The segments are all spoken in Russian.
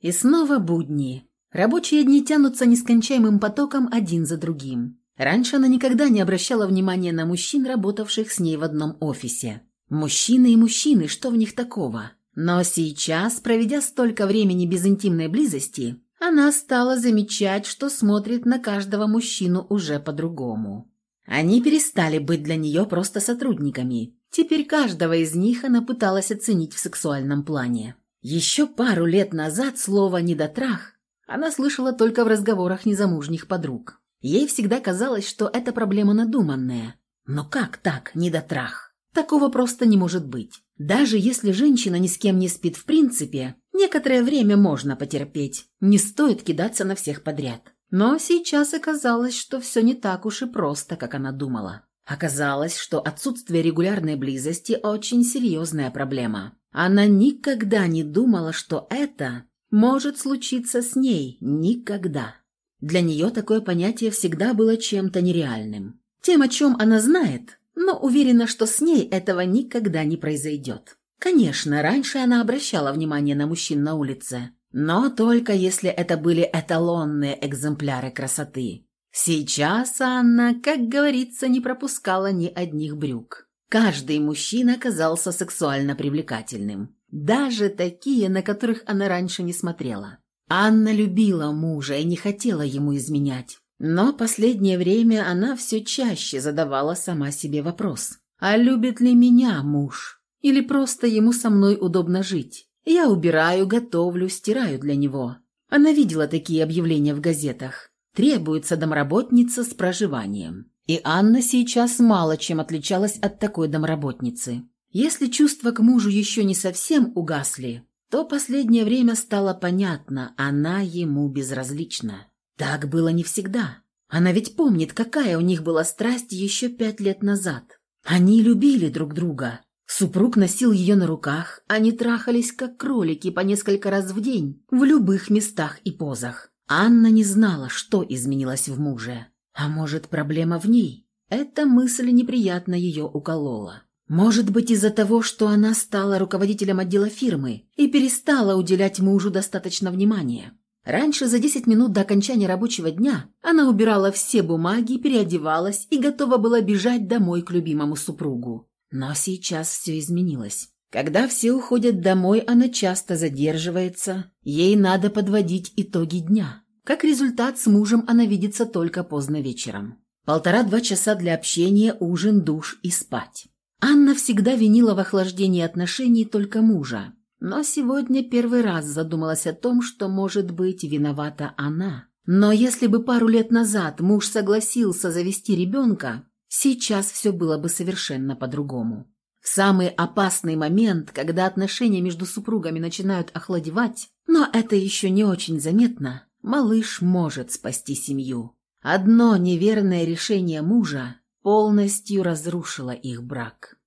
И снова будни. Рабочие дни тянутся нескончаемым потоком один за другим. Раньше она никогда не обращала внимания на мужчин, работавших с ней в одном офисе. Мужчины и мужчины, что в них такого? Но сейчас, проведя столько времени без интимной близости, она стала замечать, что смотрит на каждого мужчину уже по-другому. Они перестали быть для нее просто сотрудниками. Теперь каждого из них она пыталась оценить в сексуальном плане. Еще пару лет назад слово «недотрах» она слышала только в разговорах незамужних подруг. Ей всегда казалось, что эта проблема надуманная. Но как так, недотрах? Такого просто не может быть. Даже если женщина ни с кем не спит в принципе, некоторое время можно потерпеть. Не стоит кидаться на всех подряд. Но сейчас оказалось, что все не так уж и просто, как она думала. Оказалось, что отсутствие регулярной близости – очень серьезная проблема. Она никогда не думала, что это может случиться с ней. Никогда. Для нее такое понятие всегда было чем-то нереальным. Тем, о чем она знает, но уверена, что с ней этого никогда не произойдет. Конечно, раньше она обращала внимание на мужчин на улице, но только если это были эталонные экземпляры красоты. Сейчас Анна, как говорится, не пропускала ни одних брюк. Каждый мужчина казался сексуально привлекательным. Даже такие, на которых она раньше не смотрела. Анна любила мужа и не хотела ему изменять. Но последнее время она все чаще задавала сама себе вопрос. А любит ли меня муж? Или просто ему со мной удобно жить? Я убираю, готовлю, стираю для него. Она видела такие объявления в газетах. Требуется домработница с проживанием. И Анна сейчас мало чем отличалась от такой домработницы. Если чувства к мужу еще не совсем угасли, то последнее время стало понятно, она ему безразлична. Так было не всегда. Она ведь помнит, какая у них была страсть еще пять лет назад. Они любили друг друга. Супруг носил ее на руках, они трахались как кролики по несколько раз в день, в любых местах и позах. Анна не знала, что изменилось в муже. А может, проблема в ней? Эта мысль неприятно ее уколола. Может быть, из-за того, что она стала руководителем отдела фирмы и перестала уделять мужу достаточно внимания. Раньше за 10 минут до окончания рабочего дня она убирала все бумаги, переодевалась и готова была бежать домой к любимому супругу. Но сейчас все изменилось. Когда все уходят домой, она часто задерживается, ей надо подводить итоги дня. Как результат, с мужем она видится только поздно вечером. Полтора-два часа для общения, ужин, душ и спать. Анна всегда винила в охлаждении отношений только мужа, но сегодня первый раз задумалась о том, что, может быть, виновата она. Но если бы пару лет назад муж согласился завести ребенка, сейчас все было бы совершенно по-другому. Самый опасный момент, когда отношения между супругами начинают охладевать, но это еще не очень заметно, малыш может спасти семью. Одно неверное решение мужа полностью разрушило их брак.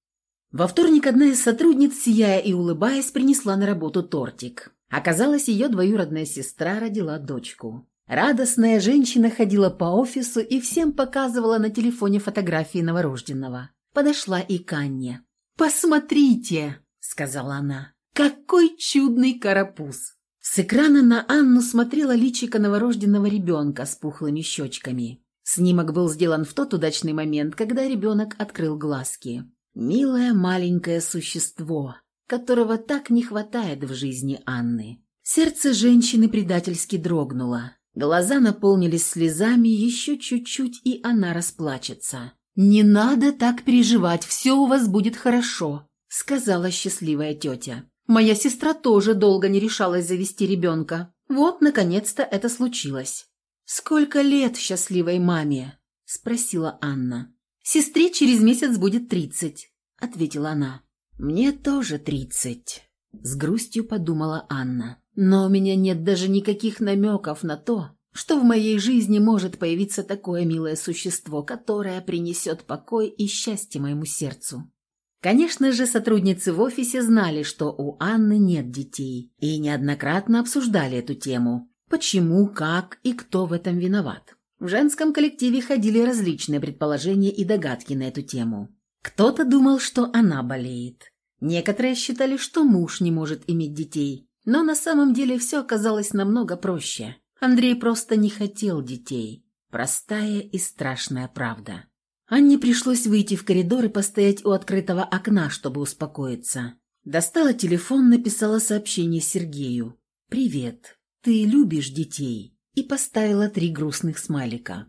Во вторник одна из сотрудниц, сияя и улыбаясь, принесла на работу тортик. Оказалось, ее двоюродная сестра родила дочку. Радостная женщина ходила по офису и всем показывала на телефоне фотографии новорожденного. Подошла и к Анне. «Посмотрите!» — сказала она. «Какой чудный карапуз!» С экрана на Анну смотрела личико новорожденного ребенка с пухлыми щечками. Снимок был сделан в тот удачный момент, когда ребенок открыл глазки. Милое маленькое существо, которого так не хватает в жизни Анны. Сердце женщины предательски дрогнуло. Глаза наполнились слезами, еще чуть-чуть, и она расплачется. «Не надо так переживать, все у вас будет хорошо», — сказала счастливая тетя. «Моя сестра тоже долго не решалась завести ребенка. Вот, наконец-то, это случилось». «Сколько лет счастливой маме?» — спросила Анна. «Сестре через месяц будет тридцать», — ответила она. «Мне тоже тридцать», — с грустью подумала Анна. «Но у меня нет даже никаких намеков на то, что в моей жизни может появиться такое милое существо, которое принесет покой и счастье моему сердцу». Конечно же, сотрудницы в офисе знали, что у Анны нет детей, и неоднократно обсуждали эту тему. Почему, как и кто в этом виноват. В женском коллективе ходили различные предположения и догадки на эту тему. Кто-то думал, что она болеет. Некоторые считали, что муж не может иметь детей. Но на самом деле все оказалось намного проще. Андрей просто не хотел детей. Простая и страшная правда. Анне пришлось выйти в коридор и постоять у открытого окна, чтобы успокоиться. Достала телефон, написала сообщение Сергею. «Привет. Ты любишь детей?» И поставила три грустных смайлика.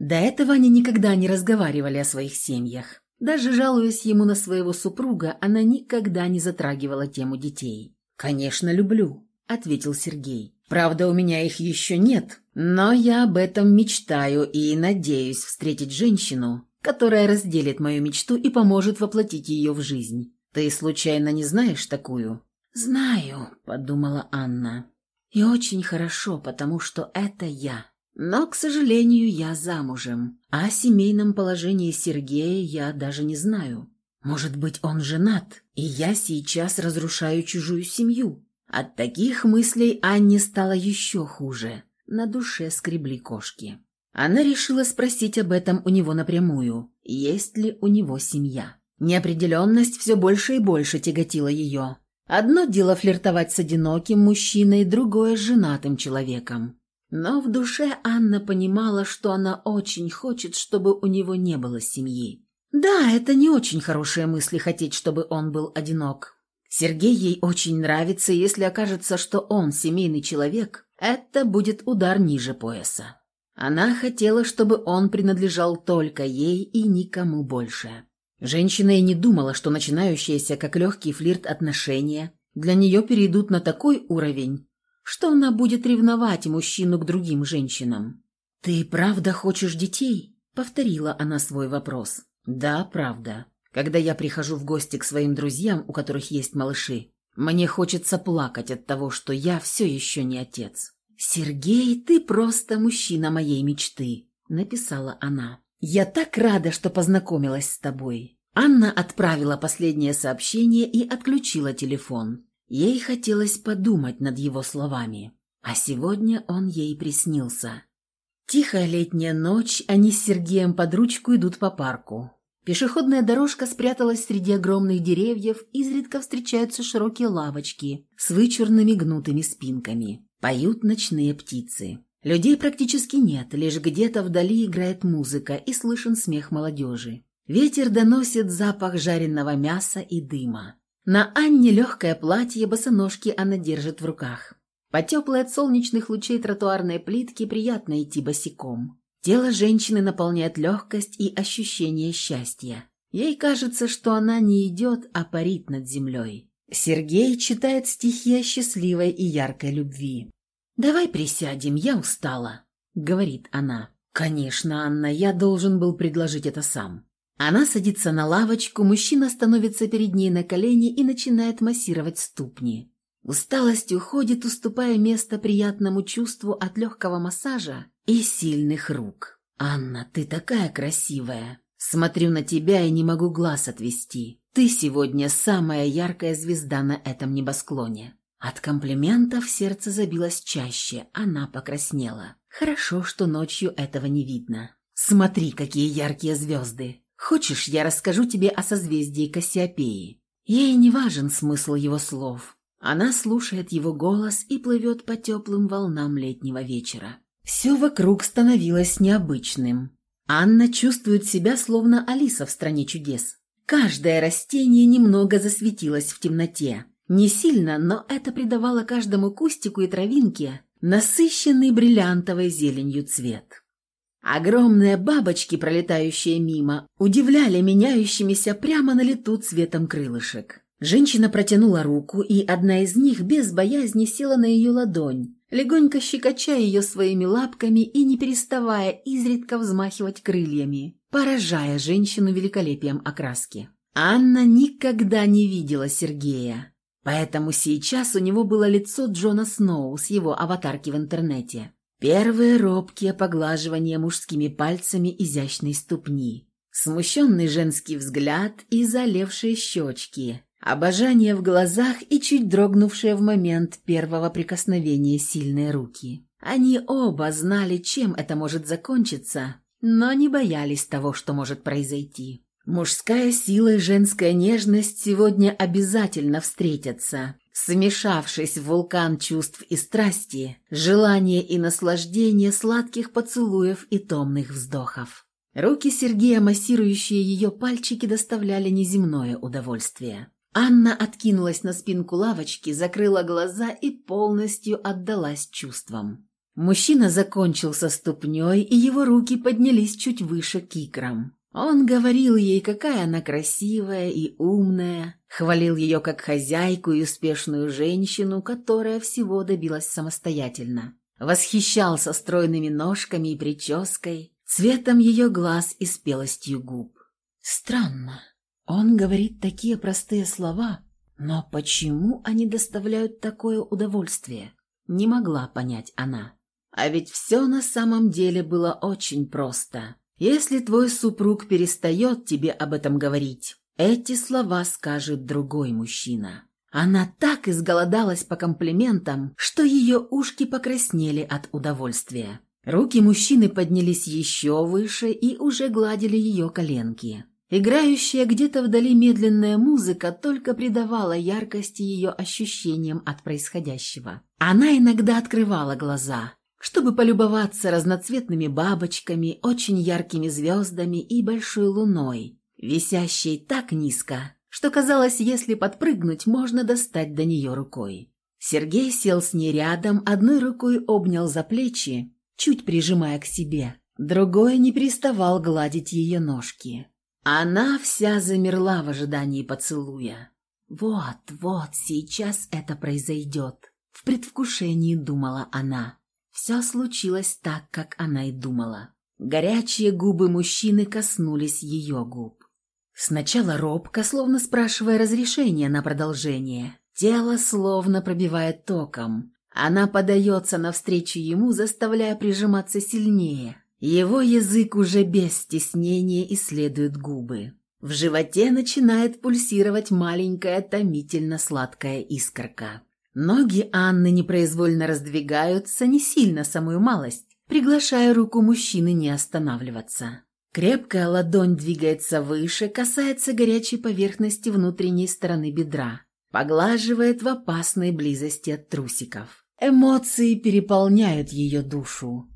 До этого они никогда не разговаривали о своих семьях. Даже жалуясь ему на своего супруга, она никогда не затрагивала тему детей. «Конечно, люблю», — ответил Сергей. «Правда, у меня их еще нет, но я об этом мечтаю и надеюсь встретить женщину, которая разделит мою мечту и поможет воплотить ее в жизнь. Ты случайно не знаешь такую?» «Знаю», — подумала Анна. «И очень хорошо, потому что это я. Но, к сожалению, я замужем. О семейном положении Сергея я даже не знаю. Может быть, он женат, и я сейчас разрушаю чужую семью. От таких мыслей Анне стало еще хуже. На душе скребли кошки. Она решила спросить об этом у него напрямую, есть ли у него семья. Неопределенность все больше и больше тяготила ее. Одно дело флиртовать с одиноким мужчиной, другое – с женатым человеком. Но в душе Анна понимала, что она очень хочет, чтобы у него не было семьи. Да, это не очень хорошие мысли хотеть, чтобы он был одинок. Сергей ей очень нравится, и если окажется, что он семейный человек, это будет удар ниже пояса. Она хотела, чтобы он принадлежал только ей и никому больше. Женщина и не думала, что начинающиеся как легкий флирт отношения для нее перейдут на такой уровень, что она будет ревновать мужчину к другим женщинам. «Ты правда хочешь детей?» — повторила она свой вопрос. «Да, правда. Когда я прихожу в гости к своим друзьям, у которых есть малыши, мне хочется плакать от того, что я все еще не отец». «Сергей, ты просто мужчина моей мечты», — написала она. «Я так рада, что познакомилась с тобой». Анна отправила последнее сообщение и отключила телефон. Ей хотелось подумать над его словами. А сегодня он ей приснился. Тихая летняя ночь, они с Сергеем под ручку идут по парку. Пешеходная дорожка спряталась среди огромных деревьев, изредка встречаются широкие лавочки с вычурными гнутыми спинками. Поют ночные птицы. Людей практически нет, лишь где-то вдали играет музыка и слышен смех молодежи. Ветер доносит запах жареного мяса и дыма. На Анне легкое платье, босоножки она держит в руках. По теплой от солнечных лучей тротуарной плитки приятно идти босиком. Тело женщины наполняет легкость и ощущение счастья. Ей кажется, что она не идет, а парит над землей. Сергей читает стихи о счастливой и яркой любви. «Давай присядем, я устала», — говорит она. «Конечно, Анна, я должен был предложить это сам». Она садится на лавочку, мужчина становится перед ней на колени и начинает массировать ступни. Усталость уходит, уступая место приятному чувству от легкого массажа и сильных рук. «Анна, ты такая красивая. Смотрю на тебя и не могу глаз отвести. Ты сегодня самая яркая звезда на этом небосклоне». От комплиментов сердце забилось чаще, она покраснела. Хорошо, что ночью этого не видно. «Смотри, какие яркие звезды! Хочешь, я расскажу тебе о созвездии Кассиопеи?» Ей не важен смысл его слов. Она слушает его голос и плывет по теплым волнам летнего вечера. Все вокруг становилось необычным. Анна чувствует себя словно Алиса в «Стране чудес». Каждое растение немного засветилось в темноте. Не сильно, но это придавало каждому кустику и травинке насыщенный бриллиантовой зеленью цвет. Огромные бабочки, пролетающие мимо, удивляли меняющимися прямо на лету цветом крылышек. Женщина протянула руку, и одна из них без боязни села на ее ладонь, легонько щекоча ее своими лапками и не переставая изредка взмахивать крыльями, поражая женщину великолепием окраски. Анна никогда не видела Сергея, поэтому сейчас у него было лицо Джона Сноу с его аватарки в интернете. Первые робкие поглаживания мужскими пальцами изящной ступни, смущенный женский взгляд и залевшие щечки, Обожание в глазах и чуть дрогнувшие в момент первого прикосновения сильные руки. Они оба знали, чем это может закончиться, но не боялись того, что может произойти. Мужская сила и женская нежность сегодня обязательно встретятся, смешавшись в вулкан чувств и страсти, желания и наслаждения сладких поцелуев и томных вздохов. Руки Сергея, массирующие ее пальчики, доставляли неземное удовольствие. Анна откинулась на спинку лавочки, закрыла глаза и полностью отдалась чувствам. Мужчина закончил со ступней, и его руки поднялись чуть выше к икрам. Он говорил ей, какая она красивая и умная, хвалил ее как хозяйку и успешную женщину, которая всего добилась самостоятельно. Восхищался стройными ножками и прической, цветом ее глаз и спелостью губ. Странно. Он говорит такие простые слова, но почему они доставляют такое удовольствие? Не могла понять она. А ведь все на самом деле было очень просто. Если твой супруг перестает тебе об этом говорить, эти слова скажет другой мужчина. Она так изголодалась по комплиментам, что ее ушки покраснели от удовольствия. Руки мужчины поднялись еще выше и уже гладили ее коленки. Играющая где-то вдали медленная музыка только придавала яркости ее ощущениям от происходящего. Она иногда открывала глаза, чтобы полюбоваться разноцветными бабочками, очень яркими звездами и большой луной, висящей так низко, что казалось, если подпрыгнуть, можно достать до нее рукой. Сергей сел с ней рядом, одной рукой обнял за плечи, чуть прижимая к себе, другой не приставал гладить ее ножки. Она вся замерла в ожидании поцелуя. «Вот, вот, сейчас это произойдет», — в предвкушении думала она. Все случилось так, как она и думала. Горячие губы мужчины коснулись ее губ. Сначала робко, словно спрашивая разрешения на продолжение. Тело словно пробивает током. Она подается навстречу ему, заставляя прижиматься сильнее, его язык уже без стеснения исследует губы. В животе начинает пульсировать маленькая томительно сладкая искорка. Ноги Анны непроизвольно раздвигаются, не сильно самую малость, приглашая руку мужчины не останавливаться. Крепкая ладонь двигается выше, касается горячей поверхности внутренней стороны бедра, поглаживает в опасной близости от трусиков. Эмоции переполняют ее душу.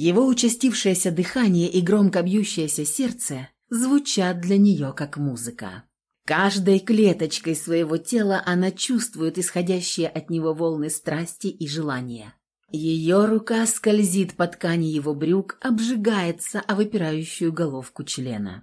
Его участившееся дыхание и громко бьющееся сердце звучат для нее как музыка. Каждой клеточкой своего тела она чувствует исходящие от него волны страсти и желания. Ее рука скользит по ткани его брюк, обжигается о выпирающую головку члена.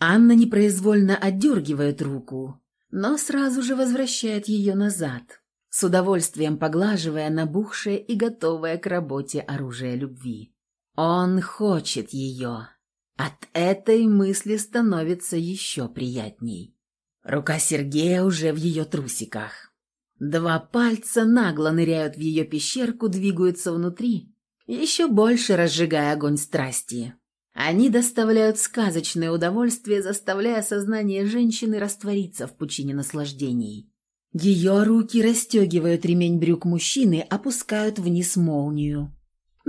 Анна непроизвольно отдергивает руку, но сразу же возвращает ее назад, с удовольствием поглаживая набухшее и готовое к работе оружие любви. Он хочет ее. От этой мысли становится еще приятней. Рука Сергея уже в ее трусиках. Два пальца нагло ныряют в ее пещерку, двигаются внутри, еще больше разжигая огонь страсти. Они доставляют сказочное удовольствие, заставляя сознание женщины раствориться в пучине наслаждений. Ее руки расстегивают ремень брюк мужчины, опускают вниз молнию.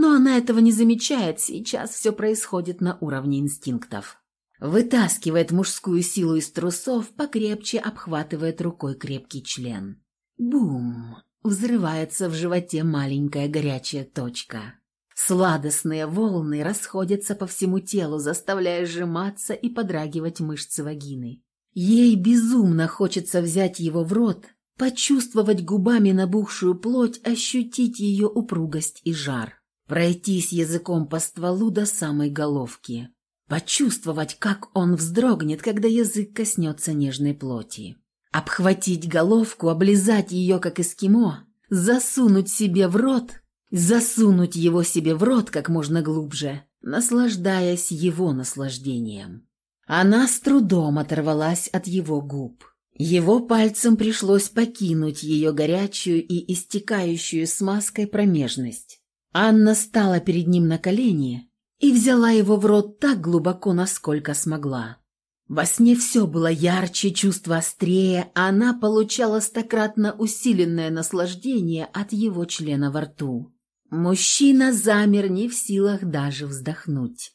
Но она этого не замечает, сейчас все происходит на уровне инстинктов. Вытаскивает мужскую силу из трусов, покрепче обхватывает рукой крепкий член. Бум! Взрывается в животе маленькая горячая точка. Сладостные волны расходятся по всему телу, заставляя сжиматься и подрагивать мышцы вагины. Ей безумно хочется взять его в рот, почувствовать губами набухшую плоть, ощутить ее упругость и жар пройтись языком по стволу до самой головки, почувствовать, как он вздрогнет, когда язык коснется нежной плоти, обхватить головку, облизать ее, как эскимо, засунуть себе в рот, засунуть его себе в рот как можно глубже, наслаждаясь его наслаждением. Она с трудом оторвалась от его губ. Его пальцем пришлось покинуть ее горячую и истекающую смазкой промежность. Анна стала перед ним на колени и взяла его в рот так глубоко, насколько смогла. Во сне все было ярче, чувство острее, а она получала стократно усиленное наслаждение от его члена во рту. Мужчина замер не в силах даже вздохнуть.